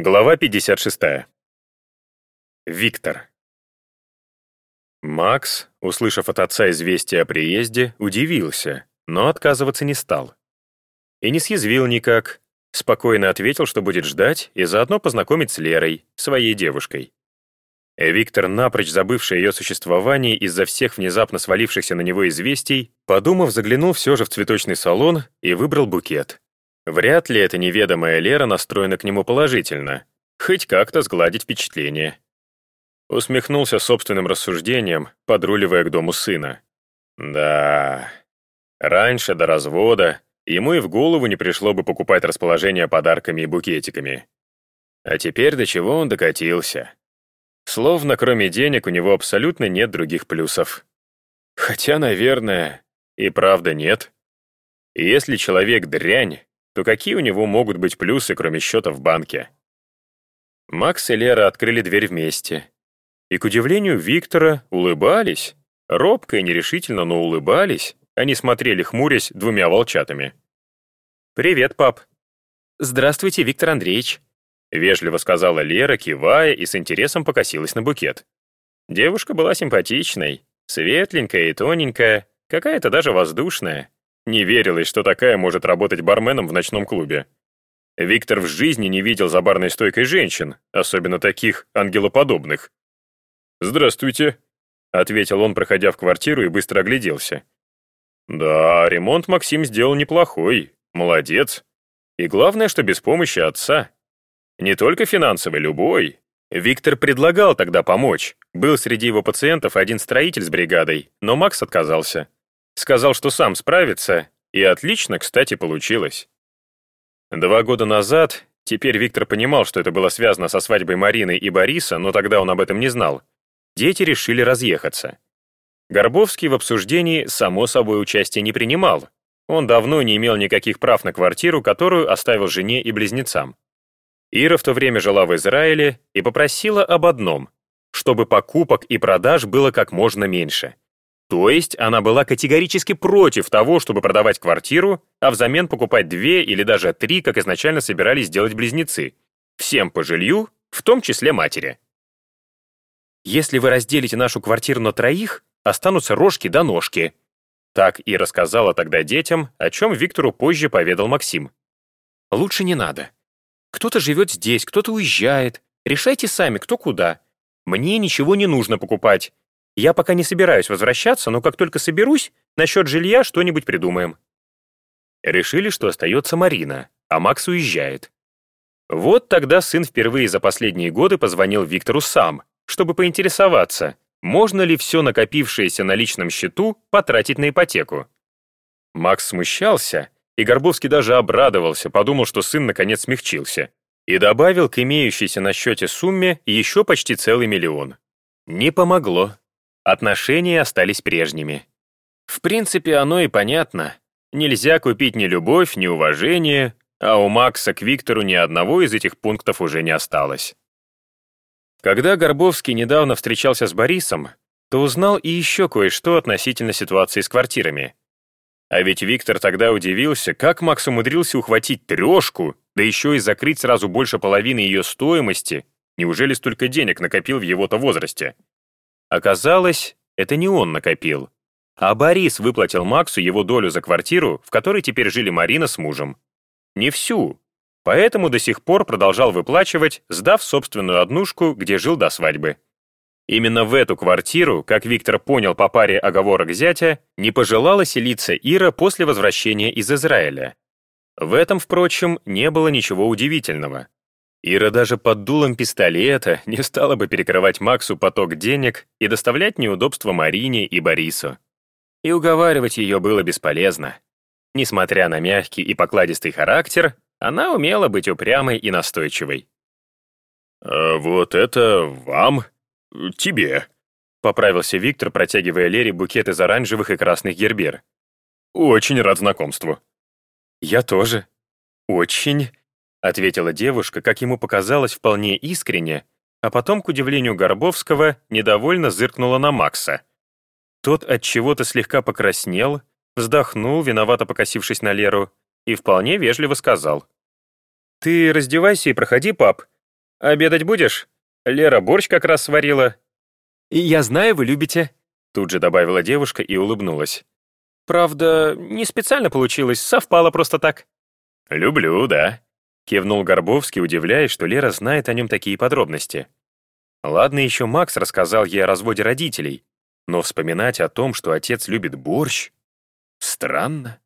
Глава 56. Виктор. Макс, услышав от отца известие о приезде, удивился, но отказываться не стал. И не съязвил никак, спокойно ответил, что будет ждать и заодно познакомить с Лерой, своей девушкой. Виктор, напрочь забывший ее существование из-за всех внезапно свалившихся на него известий, подумав, заглянул все же в цветочный салон и выбрал букет. Вряд ли эта неведомая Лера настроена к нему положительно, хоть как-то сгладить впечатление. Усмехнулся собственным рассуждением, подруливая к дому сына. Да, раньше, до развода, ему и в голову не пришло бы покупать расположение подарками и букетиками. А теперь до чего он докатился? Словно кроме денег у него абсолютно нет других плюсов. Хотя, наверное, и правда нет. Если человек дрянь, то какие у него могут быть плюсы, кроме счета в банке? Макс и Лера открыли дверь вместе. И, к удивлению Виктора, улыбались. Робко и нерешительно, но улыбались. Они смотрели, хмурясь, двумя волчатами. «Привет, пап». «Здравствуйте, Виктор Андреевич», — вежливо сказала Лера, кивая и с интересом покосилась на букет. Девушка была симпатичной, светленькая и тоненькая, какая-то даже воздушная. Не верилось, что такая может работать барменом в ночном клубе. Виктор в жизни не видел за барной стойкой женщин, особенно таких ангелоподобных. «Здравствуйте», — ответил он, проходя в квартиру и быстро огляделся. «Да, ремонт Максим сделал неплохой, молодец. И главное, что без помощи отца. Не только финансовой, любой. Виктор предлагал тогда помочь. Был среди его пациентов один строитель с бригадой, но Макс отказался. Сказал, что сам справится, и отлично, кстати, получилось. Два года назад, теперь Виктор понимал, что это было связано со свадьбой Марины и Бориса, но тогда он об этом не знал, дети решили разъехаться. Горбовский в обсуждении, само собой, участия не принимал. Он давно не имел никаких прав на квартиру, которую оставил жене и близнецам. Ира в то время жила в Израиле и попросила об одном, чтобы покупок и продаж было как можно меньше — то есть она была категорически против того, чтобы продавать квартиру, а взамен покупать две или даже три, как изначально собирались делать близнецы. Всем по жилью, в том числе матери. «Если вы разделите нашу квартиру на троих, останутся рожки до ножки», так и рассказала тогда детям, о чем Виктору позже поведал Максим. «Лучше не надо. Кто-то живет здесь, кто-то уезжает. Решайте сами, кто куда. Мне ничего не нужно покупать. Я пока не собираюсь возвращаться, но как только соберусь, насчет жилья что-нибудь придумаем». Решили, что остается Марина, а Макс уезжает. Вот тогда сын впервые за последние годы позвонил Виктору сам, чтобы поинтересоваться, можно ли все накопившееся на личном счету потратить на ипотеку. Макс смущался, и Горбовский даже обрадовался, подумал, что сын наконец смягчился, и добавил к имеющейся на счете сумме еще почти целый миллион. Не помогло. Отношения остались прежними. В принципе, оно и понятно. Нельзя купить ни любовь, ни уважение, а у Макса к Виктору ни одного из этих пунктов уже не осталось. Когда Горбовский недавно встречался с Борисом, то узнал и еще кое-что относительно ситуации с квартирами. А ведь Виктор тогда удивился, как Макс умудрился ухватить трешку, да еще и закрыть сразу больше половины ее стоимости. Неужели столько денег накопил в его-то возрасте? Оказалось, это не он накопил, а Борис выплатил Максу его долю за квартиру, в которой теперь жили Марина с мужем. Не всю, поэтому до сих пор продолжал выплачивать, сдав собственную однушку, где жил до свадьбы. Именно в эту квартиру, как Виктор понял по паре оговорок зятя, не пожелала селиться Ира после возвращения из Израиля. В этом, впрочем, не было ничего удивительного. Ира даже под дулом пистолета не стала бы перекрывать Максу поток денег и доставлять неудобства Марине и Борису. И уговаривать ее было бесполезно. Несмотря на мягкий и покладистый характер, она умела быть упрямой и настойчивой. «А вот это вам, тебе», — поправился Виктор, протягивая Лере букет из оранжевых и красных гербер. «Очень рад знакомству». «Я тоже. Очень — ответила девушка, как ему показалось, вполне искренне, а потом, к удивлению Горбовского, недовольно зыркнула на Макса. Тот от чего-то слегка покраснел, вздохнул, виновато покосившись на Леру, и вполне вежливо сказал. «Ты раздевайся и проходи, пап. обедать будешь? Лера борщ как раз сварила». «И я знаю, вы любите», — тут же добавила девушка и улыбнулась. «Правда, не специально получилось, совпало просто так». «Люблю, да», — кивнул Горбовский, удивляясь, что Лера знает о нем такие подробности. Ладно, еще Макс рассказал ей о разводе родителей, но вспоминать о том, что отец любит борщ, странно.